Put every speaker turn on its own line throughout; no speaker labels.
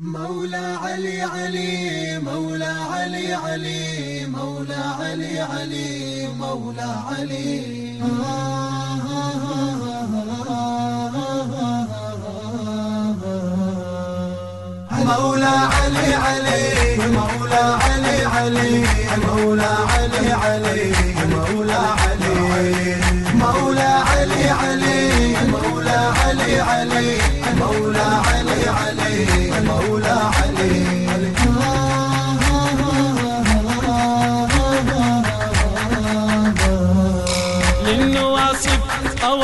مولا علي علي مولا علي علي مولا علي علي مولا علي. مولا علي علي مولا علي علي مولا علي علي مولا علي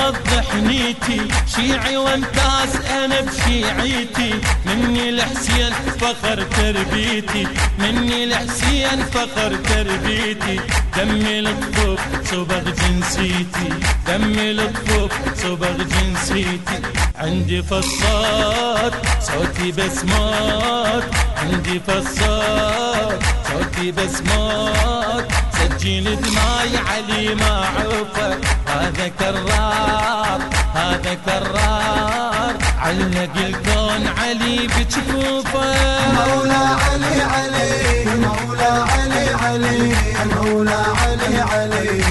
اوضح نيتي. شيعي وامتاز أنا بشيعيتي. مني لحسين فخر تربيتي. مني لحسين فخر تربيتي. دمي الطفوف صبغ جنسيتي. دمي الطفوف صبغ جنسيتي. عندي فصات صوتي بسمات. عندي فصات صوتي بسمات. سجل دماي علي ما عوفه هذا كرار هذا كرار. علق الكون علي بجفوفه.
مولا علي علي مولا علي علي مولا علي علي.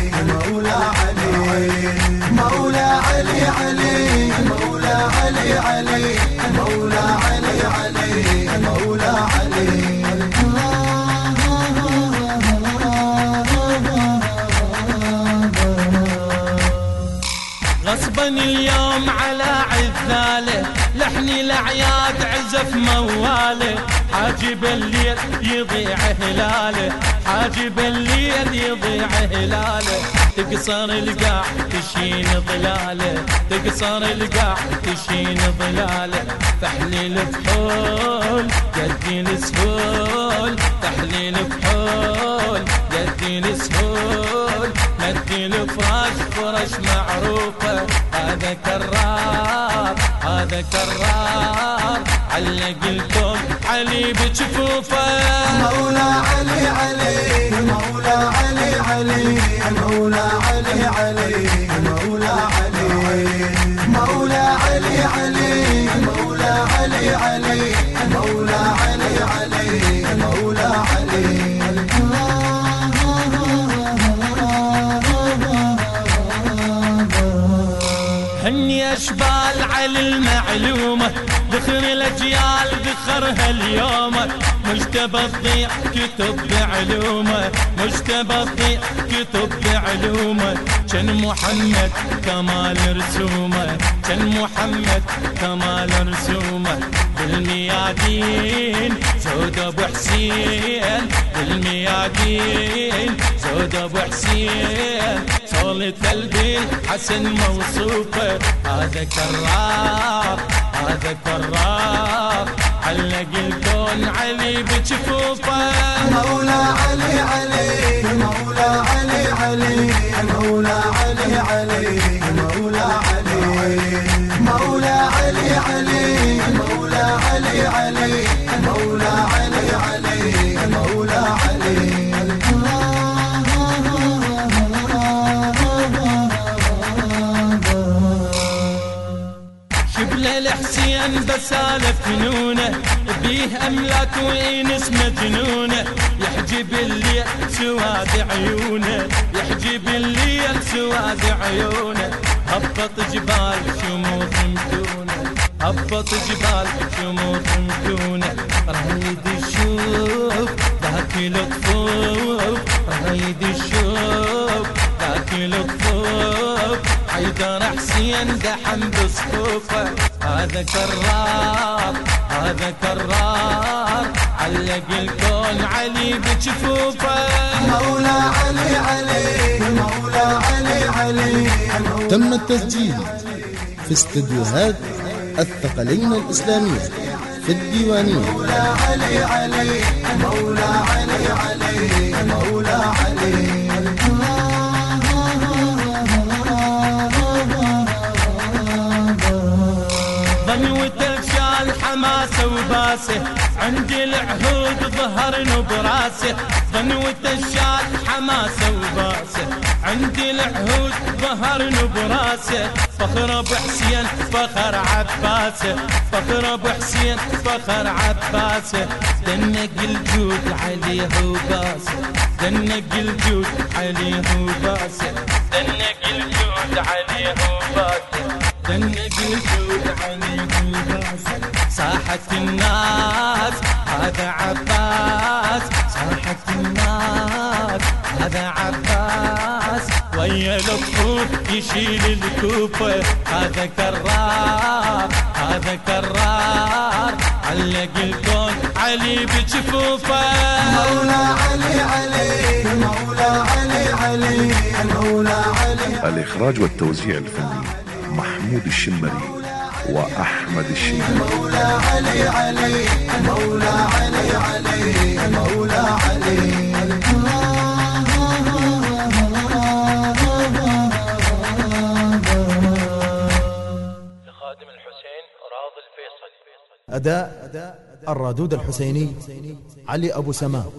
لحني الأعياد عزف مواله حاجب الليل يضيع هلاله. حاجب الليل يضيع هلاله. تقصر القاع تشين ظلاله. تقصر القاع تشين ظلاله. تحليل فحول يدي السهول تحليل فحول يدي السهول مدي الفراش فرش معروفة. هذا كرار هذا كرار علق الكون علي بجفوفه
مولا علي علي مولا علي علي مولا علي علي مولا علي. مولا علي علي مولا علي علي مولا علي علي.
هني اشبال على المعلومة. ذخر الأجيال ذخرها اليوم. مجتبى تضيع كتب بعلومه مجتبى تضيع كتب بعلومه كان محمد كمال رسومه. كان محمد كمال رسومه. بالميادين زود أبو حسين. بالميادين زود أبو حسين. صولة قلبي حسن موصوفه. هذا كرار هذا كرار علق الكون علي بجفوفه.
مولا علي علي مولا علي علي مولا علي علي مولا علي. مولا
شبل الحسين بسالة فنونه بيه أملاك وينس مجنونه يحجب الليل سواد عيونه يحجب الليل سواد عيونه. هبط جبال شموخ متونه هبط جبال شموخ متونه رايد الشوف ذاك الطفوف رايد الشوف ذاك الطفوف حيدر حسين دحم بصفوفه هذا كرار هذا كرار. علق الكون علي بجفوفه.
مولا علي علي مولا علي علي.
تم التسجيل في استديوهات الثقلين الإسلامية في الديوانية.
مولا علي علي مولا علي علي مولا علي.
وباسه عندي العهود ظهر براسه ظنوة الشال حماسة وباسه. عندي العهود ظهر براسه فخر أبو حسين فخر عباسه. فخر أبو حسين فخر عباسه. دنق الجود عليه وباسه. دنق الجود عليه وباسه. دنق الجود عليه وباسه. وباسه صاحت الناس هذا عباس. صاحت الناس هذا عباس. ويا لطفوف يشيل الكوفة هذا كرار هذا كرار. علق الكون علي بجفوفه.
مولا علي علي مولا علي علي مولا علي.
الإخراج والتوزيع الفني. محمود الشمري وأحمد الشمري.
مولا علي علي مولا علي علي مولا علي
لخادم الحسين راضي الفيصل.
أداء الرادود الحسيني علي أبو سماء.